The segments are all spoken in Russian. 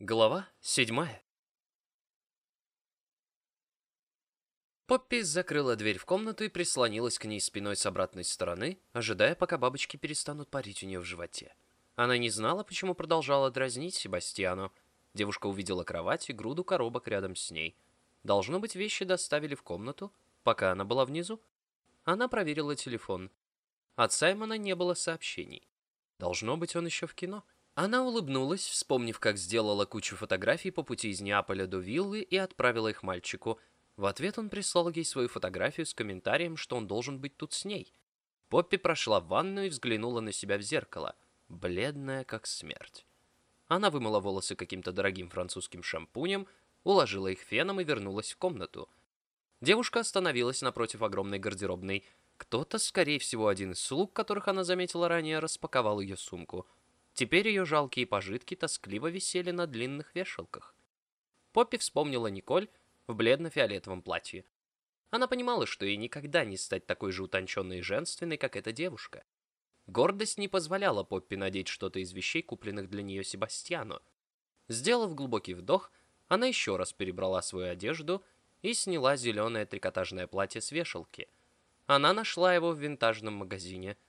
Глава седьмая. Поппи закрыла дверь в комнату и прислонилась к ней спиной с обратной стороны, ожидая, пока бабочки перестанут парить у нее в животе. Она не знала, почему продолжала дразнить Себастьяну. Девушка увидела кровать и груду коробок рядом с ней. Должно быть, вещи доставили в комнату, пока она была внизу. Она проверила телефон. От Саймона не было сообщений. Должно быть, он еще в кино. Она улыбнулась, вспомнив, как сделала кучу фотографий по пути из Неаполя до виллы и отправила их мальчику. В ответ он прислал ей свою фотографию с комментарием, что он должен быть тут с ней. Поппи прошла в ванную и взглянула на себя в зеркало, бледная как смерть. Она вымыла волосы каким-то дорогим французским шампунем, уложила их феном и вернулась в комнату. Девушка остановилась напротив огромной гардеробной. Кто-то, скорее всего, один из слуг, которых она заметила ранее, распаковал ее сумку — Теперь ее жалкие пожитки тоскливо висели на длинных вешалках. Поппи вспомнила Николь в бледно-фиолетовом платье. Она понимала, что ей никогда не стать такой же утонченной и женственной, как эта девушка. Гордость не позволяла Поппи надеть что-то из вещей, купленных для нее Себастьяну. Сделав глубокий вдох, она еще раз перебрала свою одежду и сняла зеленое трикотажное платье с вешалки. Она нашла его в винтажном магазине –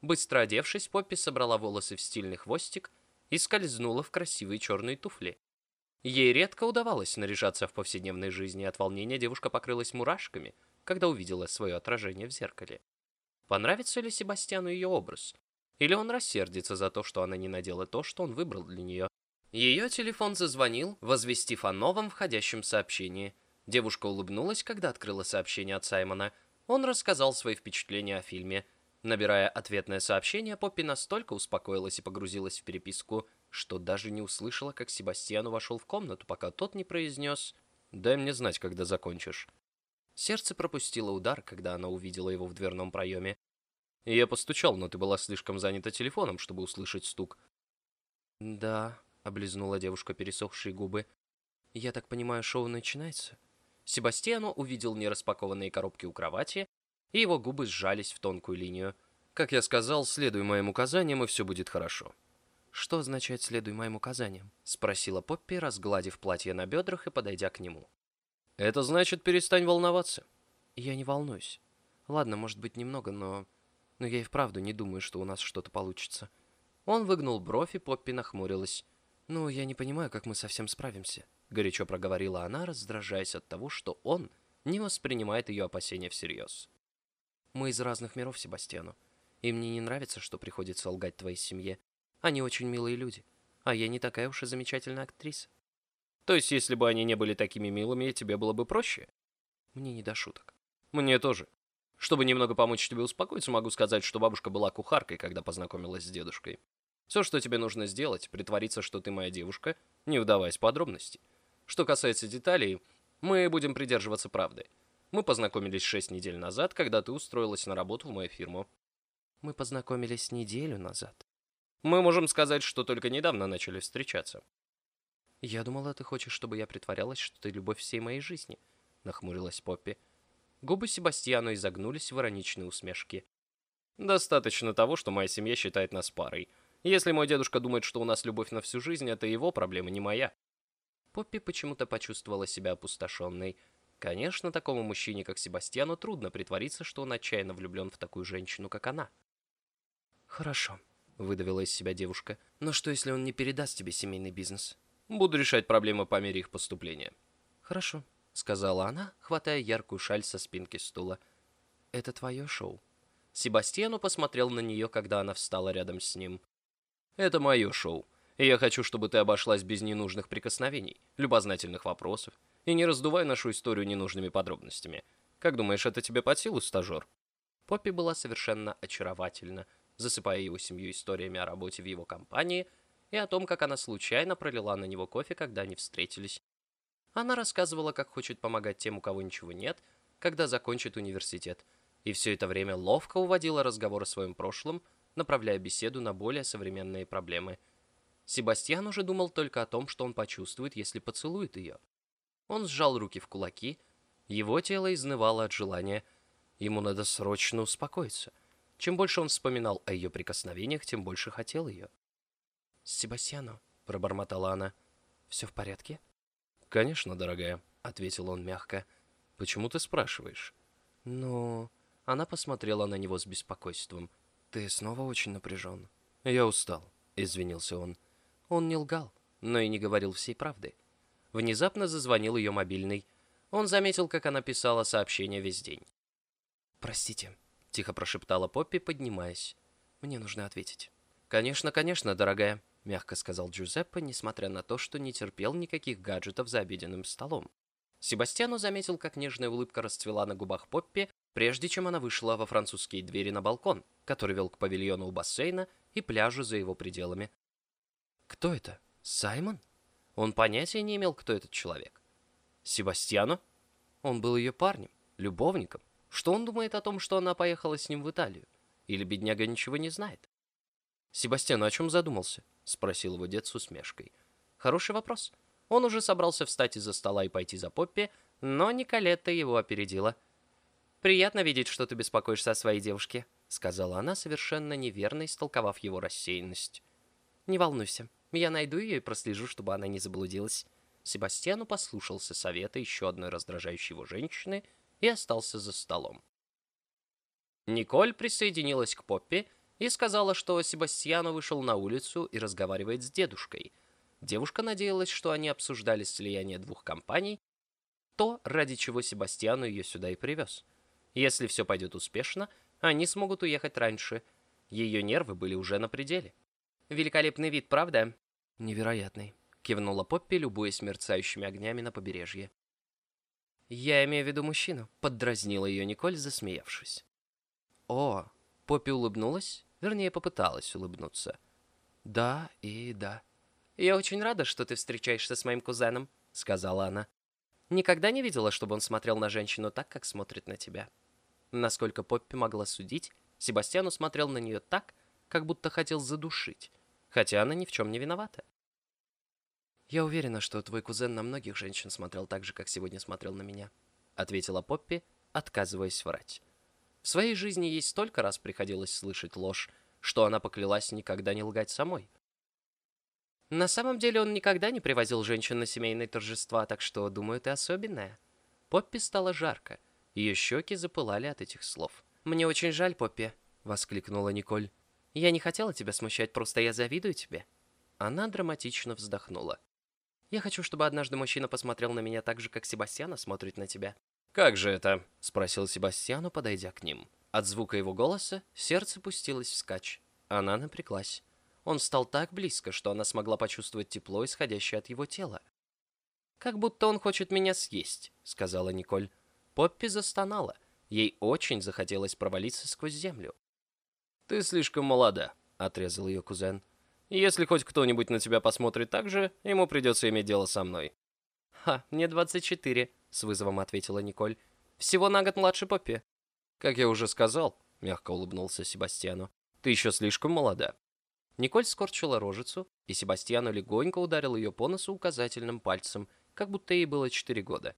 Быстро одевшись, Поппи собрала волосы в стильный хвостик и скользнула в красивые черные туфли. Ей редко удавалось наряжаться в повседневной жизни, от волнения девушка покрылась мурашками, когда увидела свое отражение в зеркале. Понравится ли Себастьяну ее образ? Или он рассердится за то, что она не надела то, что он выбрал для нее? Ее телефон зазвонил, возвестив о новом входящем сообщении. Девушка улыбнулась, когда открыла сообщение от Саймона. Он рассказал свои впечатления о фильме – Набирая ответное сообщение, Поппи настолько успокоилась и погрузилась в переписку, что даже не услышала, как Себастьяну вошел в комнату, пока тот не произнес «Дай мне знать, когда закончишь». Сердце пропустило удар, когда она увидела его в дверном проеме. Я постучал, но ты была слишком занята телефоном, чтобы услышать стук. «Да», — облизнула девушка пересохшие губы. «Я так понимаю, шоу начинается?» Себастьяну увидел нераспакованные коробки у кровати и его губы сжались в тонкую линию. Как я сказал, следуй моим указаниям, и все будет хорошо. «Что означает «следуй моим указаниям»?» — спросила Поппи, разгладив платье на бедрах и подойдя к нему. «Это значит, перестань волноваться». «Я не волнуюсь. Ладно, может быть, немного, но... Но я и вправду не думаю, что у нас что-то получится». Он выгнул бровь, и Поппи нахмурилась. «Ну, я не понимаю, как мы совсем справимся», — горячо проговорила она, раздражаясь от того, что он не воспринимает ее опасения всерьез. Мы из разных миров, Себастьяну. И мне не нравится, что приходится лгать твоей семье. Они очень милые люди. А я не такая уж и замечательная актриса. То есть, если бы они не были такими милыми, тебе было бы проще? Мне не до шуток. Мне тоже. Чтобы немного помочь тебе успокоиться, могу сказать, что бабушка была кухаркой, когда познакомилась с дедушкой. Все, что тебе нужно сделать, притвориться, что ты моя девушка, не вдаваясь в подробности. Что касается деталей, мы будем придерживаться правды. Мы познакомились шесть недель назад, когда ты устроилась на работу в мою фирму. Мы познакомились неделю назад. Мы можем сказать, что только недавно начали встречаться. Я думала, ты хочешь, чтобы я притворялась, что ты любовь всей моей жизни, нахмурилась Поппи. Губы Себастьяну изогнулись в ироничной усмешке. Достаточно того, что моя семья считает нас парой. Если мой дедушка думает, что у нас любовь на всю жизнь, это его проблема, не моя. Поппи почему-то почувствовала себя опустошенной. Конечно, такому мужчине, как Себастьяну, трудно притвориться, что он отчаянно влюблен в такую женщину, как она. «Хорошо», — выдавила из себя девушка. «Но что, если он не передаст тебе семейный бизнес?» «Буду решать проблемы по мере их поступления». «Хорошо», — сказала она, хватая яркую шаль со спинки стула. «Это твое шоу». Себастьяну посмотрел на нее, когда она встала рядом с ним. «Это мое шоу, и я хочу, чтобы ты обошлась без ненужных прикосновений, любознательных вопросов и не раздувай нашу историю ненужными подробностями. Как думаешь, это тебе под силу, стажер?» Поппи была совершенно очаровательна, засыпая его семью историями о работе в его компании и о том, как она случайно пролила на него кофе, когда они встретились. Она рассказывала, как хочет помогать тем, у кого ничего нет, когда закончит университет, и все это время ловко уводила разговор о своем прошлом, направляя беседу на более современные проблемы. Себастьян уже думал только о том, что он почувствует, если поцелует ее. Он сжал руки в кулаки. Его тело изнывало от желания. Ему надо срочно успокоиться. Чем больше он вспоминал о ее прикосновениях, тем больше хотел ее. «Себастьяно», — пробормотала она, Все в порядке?» «Конечно, дорогая», — ответил он мягко. «Почему ты спрашиваешь?» «Ну...» Она посмотрела на него с беспокойством. «Ты снова очень напряжен». «Я устал», — извинился он. Он не лгал, но и не говорил всей правды. Внезапно зазвонил ее мобильный. Он заметил, как она писала сообщение весь день. «Простите», — тихо прошептала Поппи, поднимаясь. «Мне нужно ответить». «Конечно, конечно, дорогая», — мягко сказал Джузеппе, несмотря на то, что не терпел никаких гаджетов за обеденным столом. Себастьяну заметил, как нежная улыбка расцвела на губах Поппи, прежде чем она вышла во французские двери на балкон, который вел к павильону у бассейна и пляжу за его пределами. Кто это? Саймон? Он понятия не имел, кто этот человек. Себастьяну? Он был ее парнем, любовником. Что он думает о том, что она поехала с ним в Италию? Или бедняга ничего не знает? «Себастьян, о чем задумался?» — спросил его дед с усмешкой. «Хороший вопрос. Он уже собрался встать из-за стола и пойти за Поппи, но Николетта его опередила. «Приятно видеть, что ты беспокоишься о своей девушке», — сказала она, совершенно неверно истолковав его рассеянность. «Не волнуйся, я найду ее и прослежу, чтобы она не заблудилась». Себастьяну послушался совета еще одной раздражающей его женщины и остался за столом. Николь присоединилась к Поппи и сказала, что Себастьяну вышел на улицу и разговаривает с дедушкой — Девушка надеялась, что они обсуждали слияние двух компаний, то, ради чего Себастьяну ее сюда и привез. Если все пойдет успешно, они смогут уехать раньше. Ее нервы были уже на пределе. «Великолепный вид, правда?» «Невероятный», — кивнула Поппи, любуясь мерцающими огнями на побережье. «Я имею в виду мужчину», — поддразнила ее Николь, засмеявшись. «О!» — Поппи улыбнулась, вернее, попыталась улыбнуться. «Да и да». «Я очень рада, что ты встречаешься с моим кузеном», — сказала она. «Никогда не видела, чтобы он смотрел на женщину так, как смотрит на тебя». Насколько Поппи могла судить, Себастьян смотрел на нее так, как будто хотел задушить, хотя она ни в чем не виновата. «Я уверена, что твой кузен на многих женщин смотрел так же, как сегодня смотрел на меня», — ответила Поппи, отказываясь врать. В своей жизни ей столько раз приходилось слышать ложь, что она поклялась никогда не лгать самой. На самом деле он никогда не привозил женщин на семейные торжества, так что, думаю, ты особенная. Поппи стало жарко. Ее щеки запылали от этих слов. «Мне очень жаль, Поппи», — воскликнула Николь. «Я не хотела тебя смущать, просто я завидую тебе». Она драматично вздохнула. «Я хочу, чтобы однажды мужчина посмотрел на меня так же, как Себастьяна смотрит на тебя». «Как же это?» — спросил Себастьяну, подойдя к ним. От звука его голоса сердце пустилось вскачь. Она напряглась. Он стал так близко, что она смогла почувствовать тепло, исходящее от его тела. «Как будто он хочет меня съесть», — сказала Николь. Поппи застонала. Ей очень захотелось провалиться сквозь землю. «Ты слишком молода», — отрезал ее кузен. «Если хоть кто-нибудь на тебя посмотрит так же, ему придется иметь дело со мной». «Ха, мне 24», — с вызовом ответила Николь. «Всего на год младше Поппи». «Как я уже сказал», — мягко улыбнулся Себастьяну, — «ты еще слишком молода». Николь скорчила рожицу, и Себастьяну легонько ударил ее по носу указательным пальцем, как будто ей было четыре года.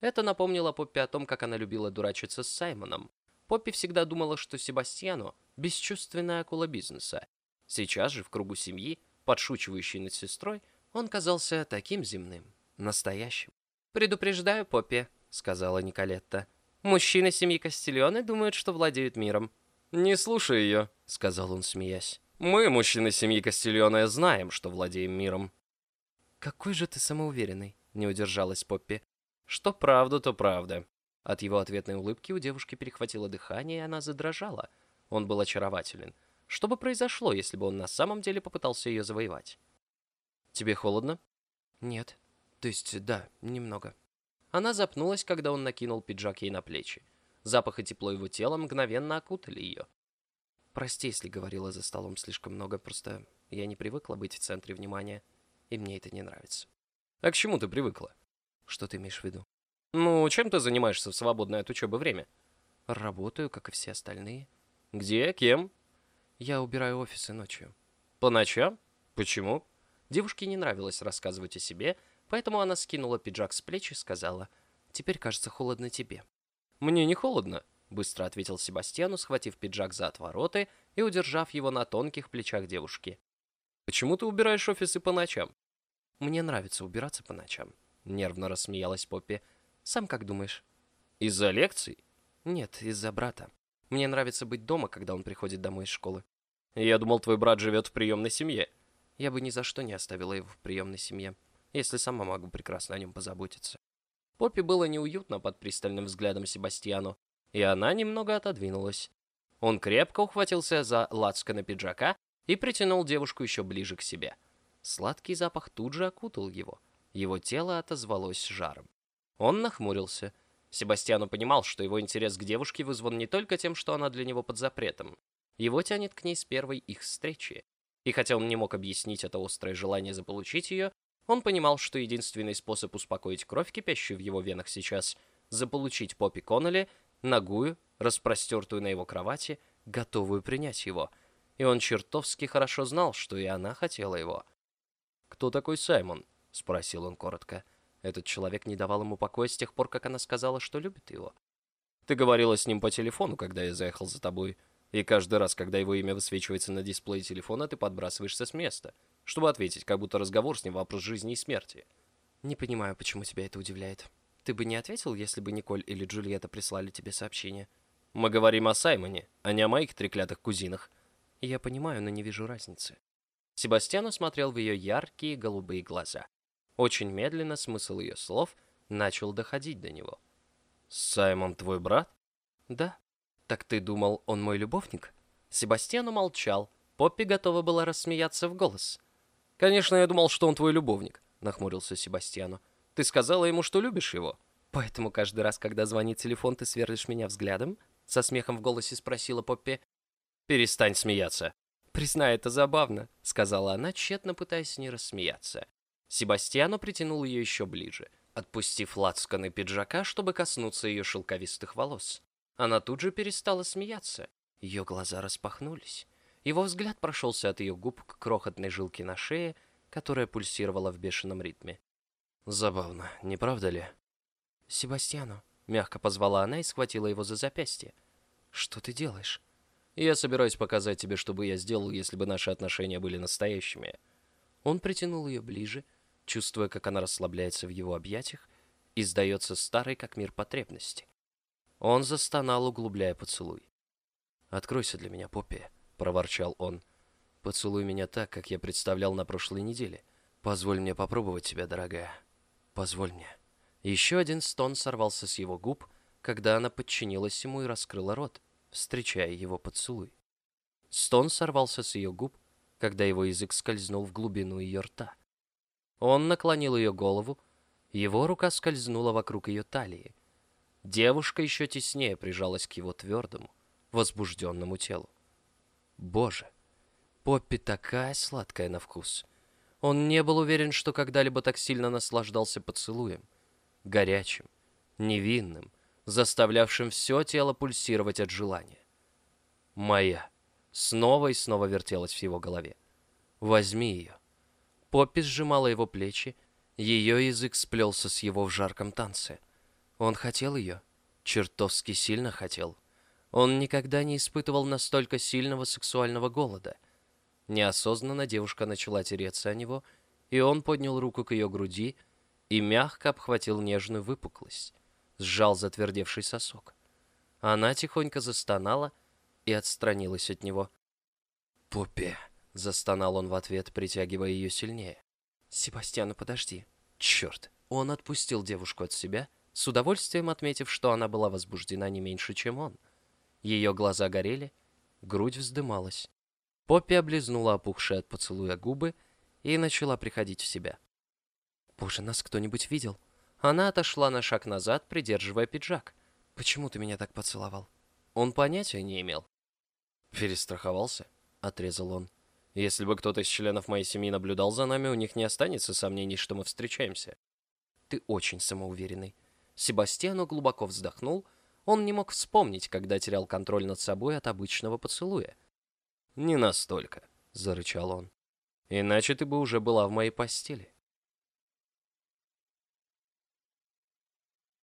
Это напомнило Поппи о том, как она любила дурачиться с Саймоном. Поппи всегда думала, что Себастьяну – бесчувственная акула бизнеса. Сейчас же в кругу семьи, подшучивающей над сестрой, он казался таким земным, настоящим. «Предупреждаю, Поппи», — сказала Николетта. «Мужчины семьи Кастильоны думают, что владеют миром». «Не слушай ее», — сказал он, смеясь. Мы, мужчины семьи Кастильона, знаем, что владеем миром». «Какой же ты самоуверенный», — не удержалась Поппи. «Что правда, то правда». От его ответной улыбки у девушки перехватило дыхание, и она задрожала. Он был очарователен. Что бы произошло, если бы он на самом деле попытался ее завоевать? «Тебе холодно?» «Нет. То есть, да, немного». Она запнулась, когда он накинул пиджак ей на плечи. Запах и тепло его тела мгновенно окутали ее. Прости, если говорила за столом слишком много, просто я не привыкла быть в центре внимания, и мне это не нравится. А к чему ты привыкла? Что ты имеешь в виду? Ну, чем ты занимаешься в свободное от учебы время? Работаю, как и все остальные. Где? Кем? Я убираю офисы ночью. По ночам? Почему? Девушке не нравилось рассказывать о себе, поэтому она скинула пиджак с плеч и сказала, «Теперь, кажется, холодно тебе». «Мне не холодно», быстро ответил Себастьяну, схватив пиджак за отвороты и удержав его на тонких плечах девушки. «Почему ты убираешь офисы по ночам?» Мне нравится убираться по ночам. Нервно рассмеялась Поппи. Сам как думаешь? Из-за лекций? Нет, из-за брата. Мне нравится быть дома, когда он приходит домой из школы. Я думал, твой брат живет в приемной семье. Я бы ни за что не оставила его в приемной семье, если сама могу прекрасно о нем позаботиться. Поппи было неуютно под пристальным взглядом Себастьяну, и она немного отодвинулась. Он крепко ухватился за лацканы пиджака и притянул девушку еще ближе к себе. Сладкий запах тут же окутал его. Его тело отозвалось жаром. Он нахмурился. Себастьяну понимал, что его интерес к девушке вызван не только тем, что она для него под запретом. Его тянет к ней с первой их встречи. И хотя он не мог объяснить это острое желание заполучить ее, он понимал, что единственный способ успокоить кровь, кипящую в его венах сейчас, заполучить Поппи Коннелли, ногую, распростертую на его кровати, готовую принять его. И он чертовски хорошо знал, что и она хотела его. «Кто такой Саймон?» — спросил он коротко. Этот человек не давал ему покоя с тех пор, как она сказала, что любит его. «Ты говорила с ним по телефону, когда я заехал за тобой, и каждый раз, когда его имя высвечивается на дисплее телефона, ты подбрасываешься с места, чтобы ответить, как будто разговор с ним вопрос жизни и смерти». «Не понимаю, почему тебя это удивляет. Ты бы не ответил, если бы Николь или Джульетта прислали тебе сообщение?» «Мы говорим о Саймоне, а не о моих треклятых кузинах». «Я понимаю, но не вижу разницы». Себастьян смотрел в ее яркие голубые глаза. Очень медленно смысл ее слов начал доходить до него. «Саймон твой брат?» «Да». «Так ты думал, он мой любовник?» Себастьян умолчал. Поппи готова была рассмеяться в голос. «Конечно, я думал, что он твой любовник», — нахмурился Себастьяну. «Ты сказала ему, что любишь его?» «Поэтому каждый раз, когда звонит телефон, ты сверлишь меня взглядом?» Со смехом в голосе спросила Поппи. «Перестань смеяться». «Признай, это забавно», — сказала она, тщетно пытаясь не рассмеяться. Себастьяно притянул ее еще ближе, отпустив лацканы пиджака, чтобы коснуться ее шелковистых волос. Она тут же перестала смеяться. Ее глаза распахнулись. Его взгляд прошелся от ее губ к крохотной жилке на шее, которая пульсировала в бешеном ритме. «Забавно, не правда ли?» «Себастьяно», — мягко позвала она и схватила его за запястье. «Что ты делаешь?» Я собираюсь показать тебе, что бы я сделал, если бы наши отношения были настоящими. Он притянул ее ближе, чувствуя, как она расслабляется в его объятиях и сдается старой, как мир потребности. Он застонал, углубляя поцелуй. «Откройся для меня, Поппи», — проворчал он. «Поцелуй меня так, как я представлял на прошлой неделе. Позволь мне попробовать тебя, дорогая. Позволь мне». Еще один стон сорвался с его губ, когда она подчинилась ему и раскрыла рот встречая его поцелуй. Стон сорвался с ее губ, когда его язык скользнул в глубину ее рта. Он наклонил ее голову, его рука скользнула вокруг ее талии. Девушка еще теснее прижалась к его твердому, возбужденному телу. Боже, Поппи такая сладкая на вкус. Он не был уверен, что когда-либо так сильно наслаждался поцелуем. Горячим, невинным, заставлявшим все тело пульсировать от желания. «Моя!» Снова и снова вертелась в его голове. «Возьми ее!» Поппи сжимала его плечи, ее язык сплелся с его в жарком танце. Он хотел ее, чертовски сильно хотел. Он никогда не испытывал настолько сильного сексуального голода. Неосознанно девушка начала тереться о него, и он поднял руку к ее груди и мягко обхватил нежную выпуклость сжал затвердевший сосок. Она тихонько застонала и отстранилась от него. «Поппи!» — застонал он в ответ, притягивая ее сильнее. «Себастьяну, подожди!» «Черт!» Он отпустил девушку от себя, с удовольствием отметив, что она была возбуждена не меньше, чем он. Ее глаза горели, грудь вздымалась. Поппи облизнула опухшие от поцелуя губы и начала приходить в себя. «Боже, нас кто-нибудь видел?» Она отошла на шаг назад, придерживая пиджак. «Почему ты меня так поцеловал?» Он понятия не имел. «Перестраховался?» — отрезал он. «Если бы кто-то из членов моей семьи наблюдал за нами, у них не останется сомнений, что мы встречаемся». «Ты очень самоуверенный». Себастьяну глубоко вздохнул. Он не мог вспомнить, когда терял контроль над собой от обычного поцелуя. «Не настолько», — зарычал он. «Иначе ты бы уже была в моей постели».